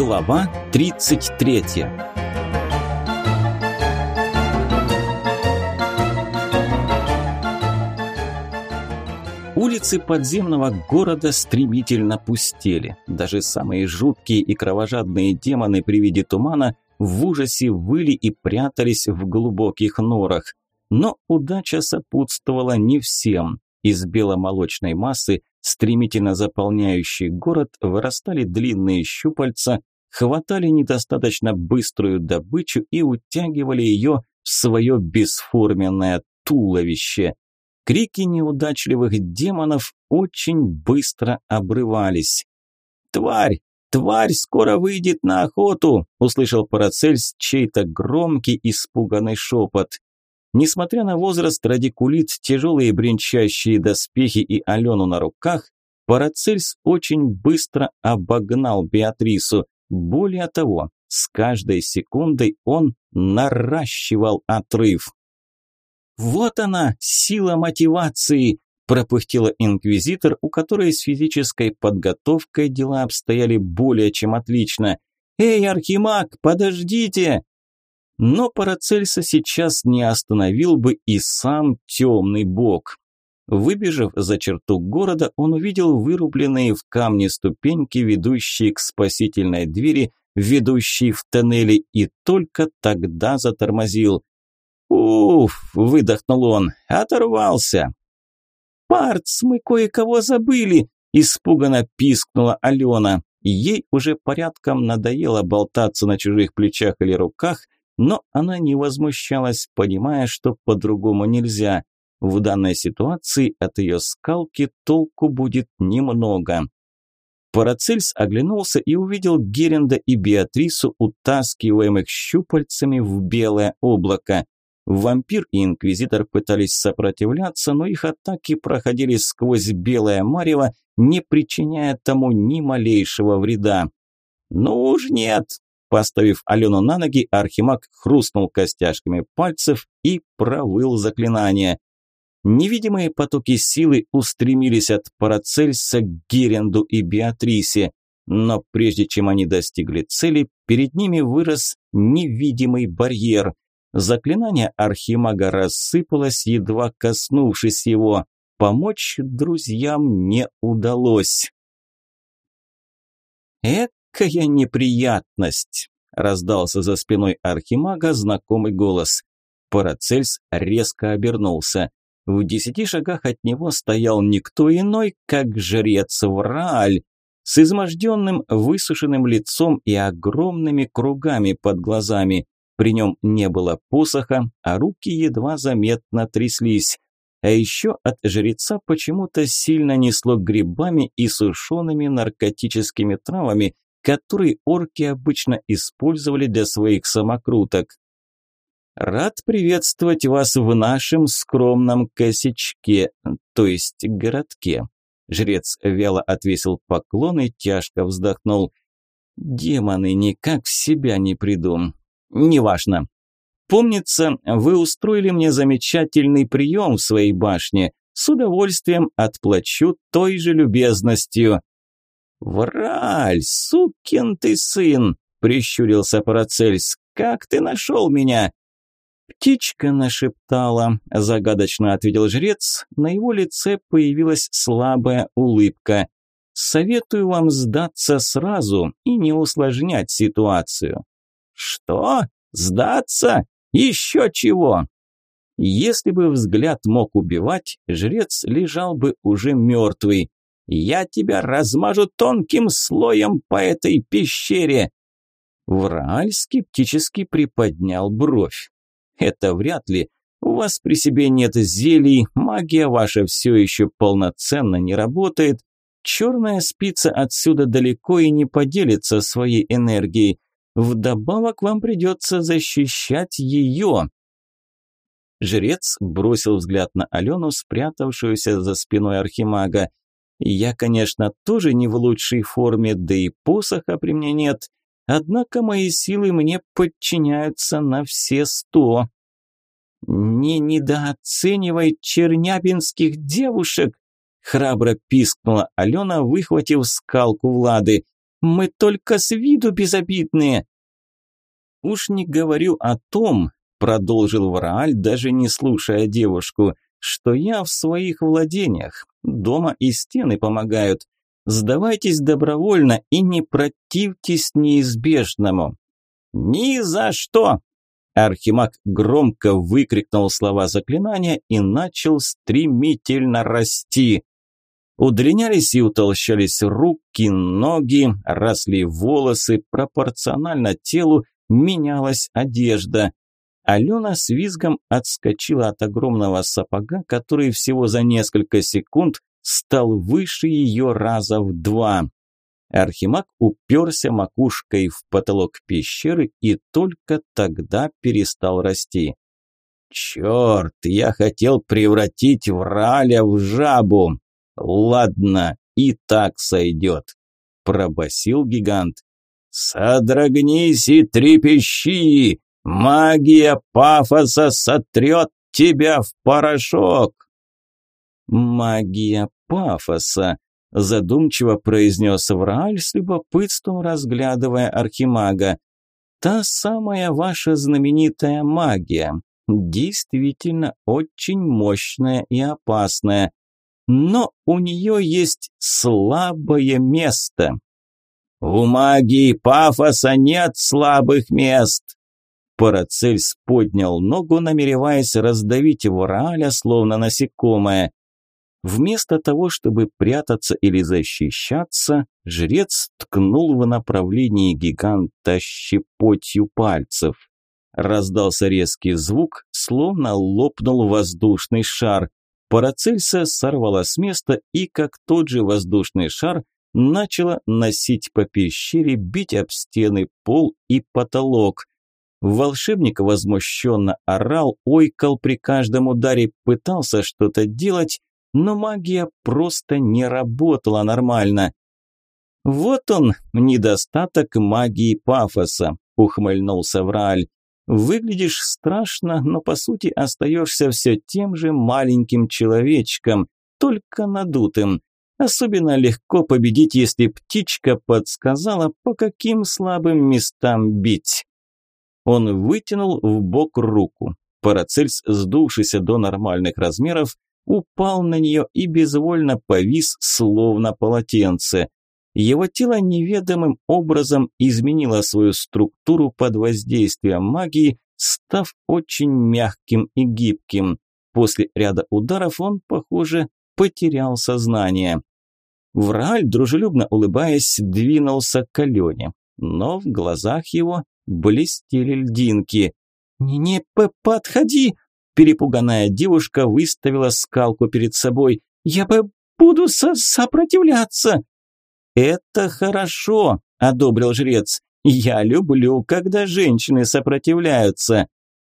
Глава 33 Улицы подземного города стремительно пустели. Даже самые жуткие и кровожадные демоны при виде тумана в ужасе выли и прятались в глубоких норах. Но удача сопутствовала не всем. Из беломолочной массы, стремительно заполняющей город, вырастали длинные щупальца, хватали недостаточно быструю добычу и утягивали ее в свое бесформенное туловище. Крики неудачливых демонов очень быстро обрывались. «Тварь! Тварь скоро выйдет на охоту!» – услышал Парацельс чей-то громкий испуганный шепот. Несмотря на возраст, радикулит, тяжелые бренчащие доспехи и Алену на руках, Парацельс очень быстро обогнал Беатрису. Более того, с каждой секундой он наращивал отрыв. «Вот она, сила мотивации!» – пропыхтела инквизитор, у которой с физической подготовкой дела обстояли более чем отлично. «Эй, Архимаг, подождите!» Но Парацельса сейчас не остановил бы и сам темный бог. Выбежав за черту города, он увидел вырубленные в камне ступеньки, ведущие к спасительной двери, ведущей в тоннели, и только тогда затормозил. «Уф!» – выдохнул он. «Оторвался!» «Парц, мы кое-кого забыли!» – испуганно пискнула Алена. Ей уже порядком надоело болтаться на чужих плечах или руках – но она не возмущалась, понимая, что по-другому нельзя. В данной ситуации от ее скалки толку будет немного. Парацельс оглянулся и увидел Геренда и Беатрису, утаскиваемых щупальцами в белое облако. Вампир и инквизитор пытались сопротивляться, но их атаки проходили сквозь белое марево, не причиняя тому ни малейшего вреда. «Ну уж нет!» Поставив Алену на ноги, Архимаг хрустнул костяшками пальцев и провыл заклинание. Невидимые потоки силы устремились от Парацельса к Геренду и Беатрисе, но прежде чем они достигли цели, перед ними вырос невидимый барьер. Заклинание Архимага рассыпалось, едва коснувшись его. Помочь друзьям не удалось. «Это «Какая неприятность!» – раздался за спиной архимага знакомый голос. Парацельс резко обернулся. В десяти шагах от него стоял никто иной, как жрец Врааль, с изможденным высушенным лицом и огромными кругами под глазами. При нем не было посоха, а руки едва заметно тряслись. А еще от жреца почему-то сильно несло грибами и сушеными наркотическими травами, который орки обычно использовали для своих самокруток. «Рад приветствовать вас в нашем скромном косячке, то есть городке». Жрец вяло отвесил поклон и тяжко вздохнул. «Демоны никак в себя не приду. Неважно. Помнится, вы устроили мне замечательный прием в своей башне. С удовольствием отплачу той же любезностью». «Враль, сукин ты сын!» – прищурился Парацельс. «Как ты нашел меня?» «Птичка нашептала», – загадочно ответил жрец. На его лице появилась слабая улыбка. «Советую вам сдаться сразу и не усложнять ситуацию». «Что? Сдаться? Еще чего?» Если бы взгляд мог убивать, жрец лежал бы уже мертвый. Я тебя размажу тонким слоем по этой пещере!» Врааль скептически приподнял бровь. «Это вряд ли. У вас при себе нет зелий, магия ваша все еще полноценно не работает. Черная спица отсюда далеко и не поделится своей энергией. Вдобавок вам придется защищать ее». Жрец бросил взгляд на Алену, спрятавшуюся за спиной архимага. Я, конечно, тоже не в лучшей форме, да и посоха при мне нет. Однако мои силы мне подчиняются на все сто. «Не недооценивай чернябинских девушек!» Храбро пискнула Алена, выхватив скалку Влады. Мы только с виду безобидные». «Уж не говорю о том», – продолжил Врааль, даже не слушая девушку, – «что я в своих владениях. Дома и стены помогают. Сдавайтесь добровольно и не противьтесь неизбежному». «Ни за что!» Архимаг громко выкрикнул слова заклинания и начал стремительно расти. Удлинялись и утолщались руки, ноги, росли волосы, пропорционально телу менялась одежда. Алена с визгом отскочила от огромного сапога, который всего за несколько секунд стал выше ее раза в два. Архимаг уперся макушкой в потолок пещеры и только тогда перестал расти. «Черт, я хотел превратить Враля в жабу!» «Ладно, и так сойдет», – пробасил гигант. «Содрогнись и трепещи! Магия пафоса сотрет тебя в порошок!» «Магия пафоса», – задумчиво произнес Врааль с любопытством, разглядывая Архимага. «Та самая ваша знаменитая магия, действительно очень мощная и опасная но у нее есть слабое место. У магии пафоса нет слабых мест. Парацельс поднял ногу, намереваясь раздавить его Рааля, словно насекомое. Вместо того, чтобы прятаться или защищаться, жрец ткнул в направлении гиганта щепотью пальцев. Раздался резкий звук, словно лопнул воздушный шар. Парацельса сорвала с места и, как тот же воздушный шар, начала носить по пещере, бить об стены, пол и потолок. Волшебник возмущенно орал, ойкал при каждом ударе, пытался что-то делать, но магия просто не работала нормально. «Вот он, недостаток магии пафоса», – ухмыльнулся Врааль. Выглядишь страшно, но по сути остаешься все тем же маленьким человечком, только надутым. Особенно легко победить, если птичка подсказала, по каким слабым местам бить. Он вытянул в бок руку. Парацельс, сдувшийся до нормальных размеров, упал на нее и безвольно повис, словно полотенце. Его тело неведомым образом изменило свою структуру под воздействием магии, став очень мягким и гибким. После ряда ударов он, похоже, потерял сознание. Врааль, дружелюбно улыбаясь, двинулся к Алене, но в глазах его блестели льдинки. «Не, не подходи!» Перепуганная девушка выставила скалку перед собой. «Я бы буду со сопротивляться!» «Это хорошо», – одобрил жрец. «Я люблю, когда женщины сопротивляются».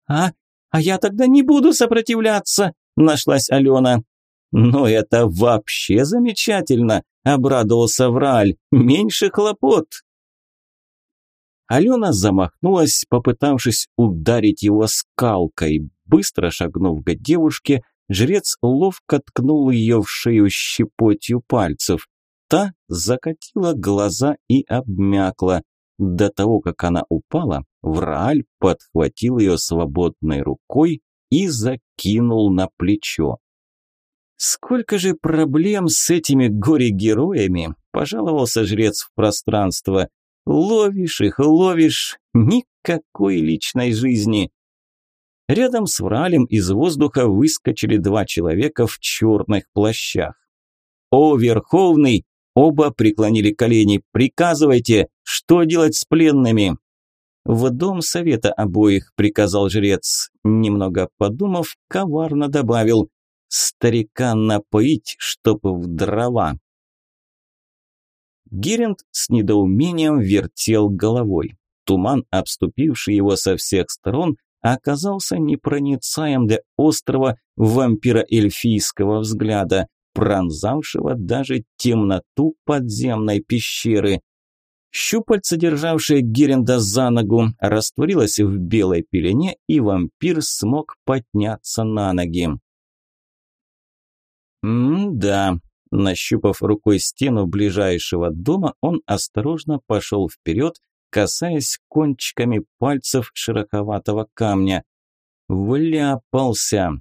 «А, а я тогда не буду сопротивляться», – нашлась Алена. «Но это вообще замечательно», – обрадовался Враль. «Меньше хлопот». Алена замахнулась, попытавшись ударить его скалкой. Быстро шагнув к девушке, жрец ловко ткнул ее в шею щепотью пальцев. Та закатила глаза и обмякла. До того, как она упала, Врааль подхватил ее свободной рукой и закинул на плечо. «Сколько же проблем с этими горе-героями!» – пожаловался жрец в пространство. «Ловишь их, ловишь, никакой личной жизни!» Рядом с Вралем из воздуха выскочили два человека в черных плащах. «О, Верховный!» Оба преклонили колени. «Приказывайте, что делать с пленными?» «В дом совета обоих», – приказал жрец. Немного подумав, коварно добавил. «Старика напоить, чтоб в дрова». Геринд с недоумением вертел головой. Туман, обступивший его со всех сторон, оказался непроницаем для острого вампира-эльфийского взгляда пронзавшего даже темноту подземной пещеры. Щупальце, державшее Геренда за ногу, растворилось в белой пелене, и вампир смог подняться на ноги. «М-да», Нащупав рукой стену ближайшего дома, он осторожно пошел вперед, касаясь кончиками пальцев широковатого камня. Вляпался.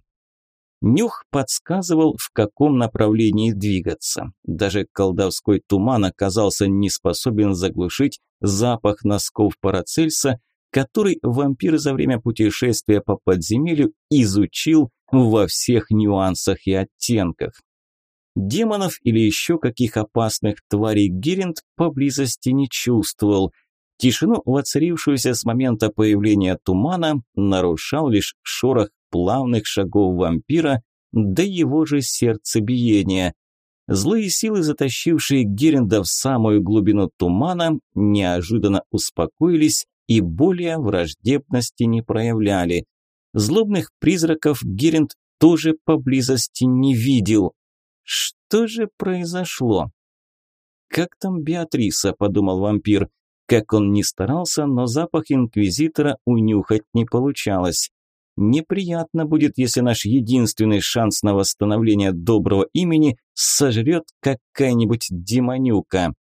Нюх подсказывал, в каком направлении двигаться. Даже колдовской туман оказался не способен заглушить запах носков Парацельса, который вампир за время путешествия по подземелью изучил во всех нюансах и оттенках. Демонов или еще каких опасных тварей Геринд поблизости не чувствовал. Тишину, воцарившуюся с момента появления тумана, нарушал лишь шорох плавных шагов вампира, да его же сердцебиение. Злые силы, затащившие Геренда в самую глубину тумана, неожиданно успокоились и более враждебности не проявляли. Злобных призраков Геринд тоже поблизости не видел. Что же произошло? «Как там Беатриса?» – подумал вампир. Как он ни старался, но запах инквизитора унюхать не получалось. Неприятно будет, если наш единственный шанс на восстановление доброго имени сожрет какая-нибудь демонюка.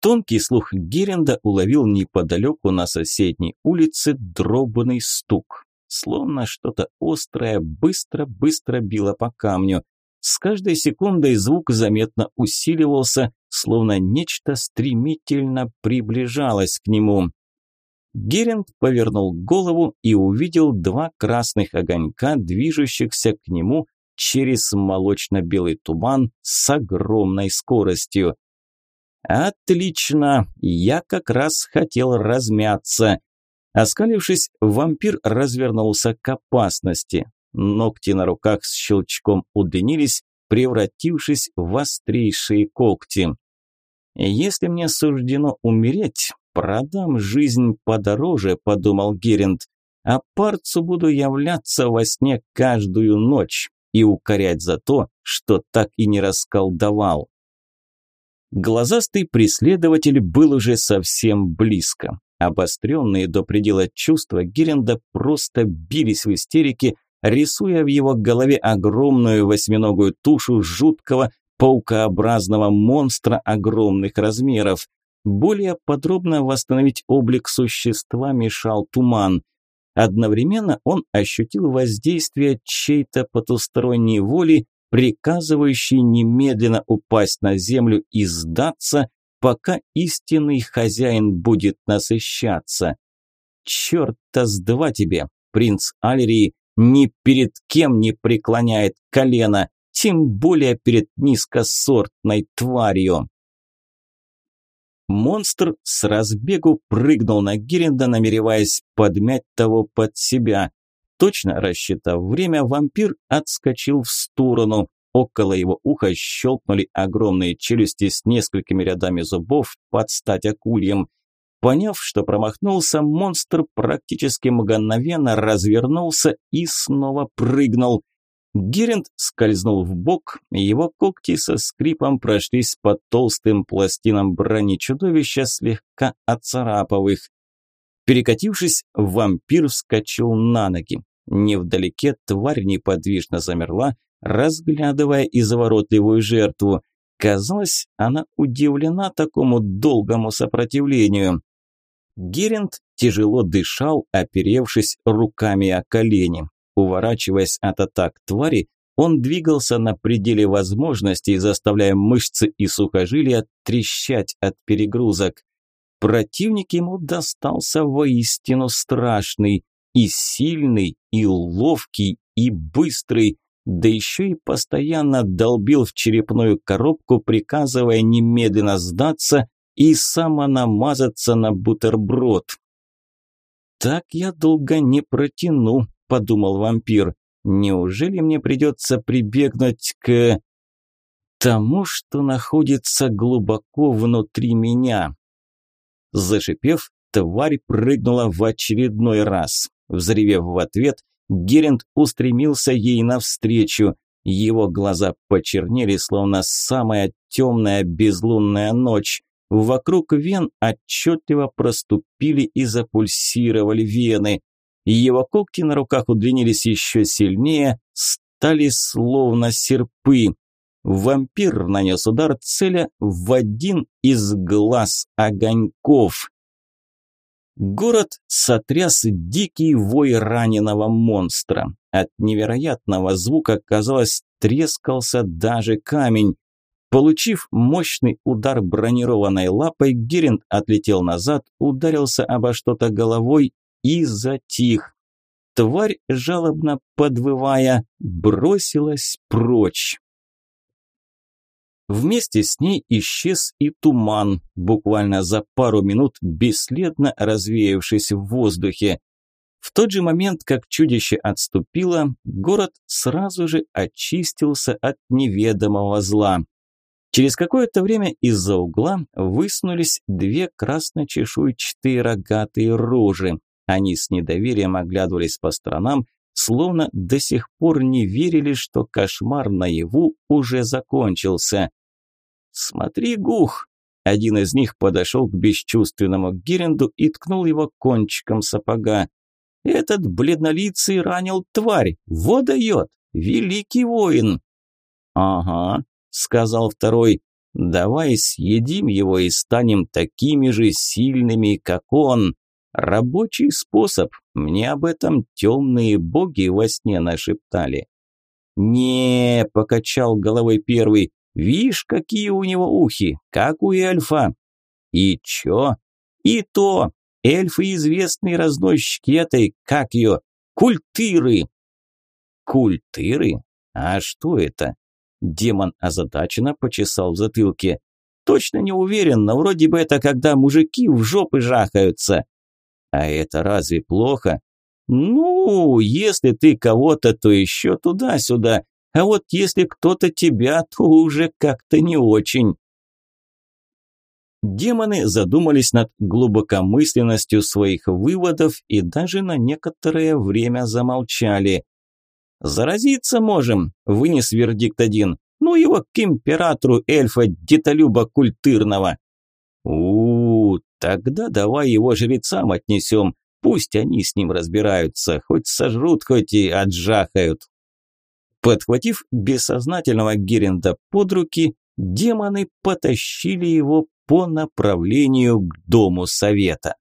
Тонкий слух Геренда уловил неподалеку на соседней улице дробный стук словно что-то острое быстро-быстро било по камню. С каждой секундой звук заметно усиливался, словно нечто стремительно приближалось к нему. Геринд повернул голову и увидел два красных огонька, движущихся к нему через молочно-белый туман с огромной скоростью. «Отлично! Я как раз хотел размяться. Оскалившись, вампир развернулся к опасности. Ногти на руках с щелчком удлинились, превратившись в острейшие когти. «Если мне суждено умереть, продам жизнь подороже», – подумал Геринд. «А парцу буду являться во сне каждую ночь и укорять за то, что так и не расколдовал». Глазастый преследователь был уже совсем близко. Обостренные до предела чувства Геренда просто бились в истерике, рисуя в его голове огромную восьминогую тушу жуткого паукообразного монстра огромных размеров. Более подробно восстановить облик существа мешал туман. Одновременно он ощутил воздействие чьей-то потусторонней воли, приказывающей немедленно упасть на землю и сдаться, пока истинный хозяин будет насыщаться. Черт-то с два тебе, принц Алерии ни перед кем не преклоняет колено, тем более перед низкосортной тварью. Монстр с разбегу прыгнул на Гиренда, намереваясь подмять того под себя. Точно рассчитав время, вампир отскочил в сторону. Около его уха щелкнули огромные челюсти с несколькими рядами зубов под стать акульям. Поняв, что промахнулся, монстр практически мгновенно развернулся и снова прыгнул. Геринд скользнул в бок, его когти со скрипом прошлись по толстым пластинам брони чудовища, слегка оцарапав их. Перекатившись, вампир вскочил на ноги. Невдалеке тварь неподвижно замерла, разглядывая изворотливую жертву. Казалось, она удивлена такому долгому сопротивлению. Геринд тяжело дышал, оперевшись руками о колени. Уворачиваясь от атак твари, он двигался на пределе возможностей, заставляя мышцы и сухожилия трещать от перегрузок. Противник ему достался воистину страшный, и сильный, и ловкий, и быстрый, да еще и постоянно долбил в черепную коробку, приказывая немедленно сдаться и самонамазаться на бутерброд. «Так я долго не протяну», – подумал вампир. «Неужели мне придется прибегнуть к...» тому, что находится глубоко внутри меня. Зашипев, тварь прыгнула в очередной раз. Взревев в ответ, Геринд устремился ей навстречу. Его глаза почернели, словно самая темная безлунная ночь. Вокруг вен отчетливо проступили и запульсировали вены. Его когти на руках удлинились еще сильнее, стали словно серпы. Вампир нанес удар, целя в один из глаз огоньков. Город сотряс дикий вой раненого монстра. От невероятного звука, казалось, трескался даже камень. Получив мощный удар бронированной лапой, Геринд отлетел назад, ударился обо что-то головой и затих. Тварь, жалобно подвывая, бросилась прочь. Вместе с ней исчез и туман, буквально за пару минут бесследно развеявшись в воздухе. В тот же момент, как чудище отступило, город сразу же очистился от неведомого зла. Через какое-то время из-за угла высунулись две красночешуйчатые рогатые рожи. Они с недоверием оглядывались по сторонам, словно до сих пор не верили, что кошмар наяву уже закончился. «Смотри, Гух!» Один из них подошел к бесчувственному Геренду и ткнул его кончиком сапога. «Этот бледнолицый ранил тварь! Вот дает! Великий воин!» «Ага», – сказал второй, – «давай съедим его и станем такими же сильными, как он. Рабочий способ, мне об этом темные боги во сне нашептали». «Не», – покачал головой первый, Вишь, какие у него ухи, как у эльфа. И чё? И то, эльфы известные разносчики этой, как ее, культыры. Культыры? А что это? Демон озадаченно почесал в затылке. Точно не уверен, но вроде бы это когда мужики в жопы жахаются. А это разве плохо? Ну, если ты кого-то, то еще туда-сюда. А вот если кто-то тебя, то уже как-то не очень. Демоны задумались над глубокомысленностью своих выводов и даже на некоторое время замолчали. «Заразиться можем», – вынес вердикт один. «Ну его к императору эльфа детолюба культырного». у, -у, тогда давай его жрецам отнесем, пусть они с ним разбираются, хоть сожрут, хоть и отжахают». Подхватив бессознательного Геренда под руки, демоны потащили его по направлению к дому совета.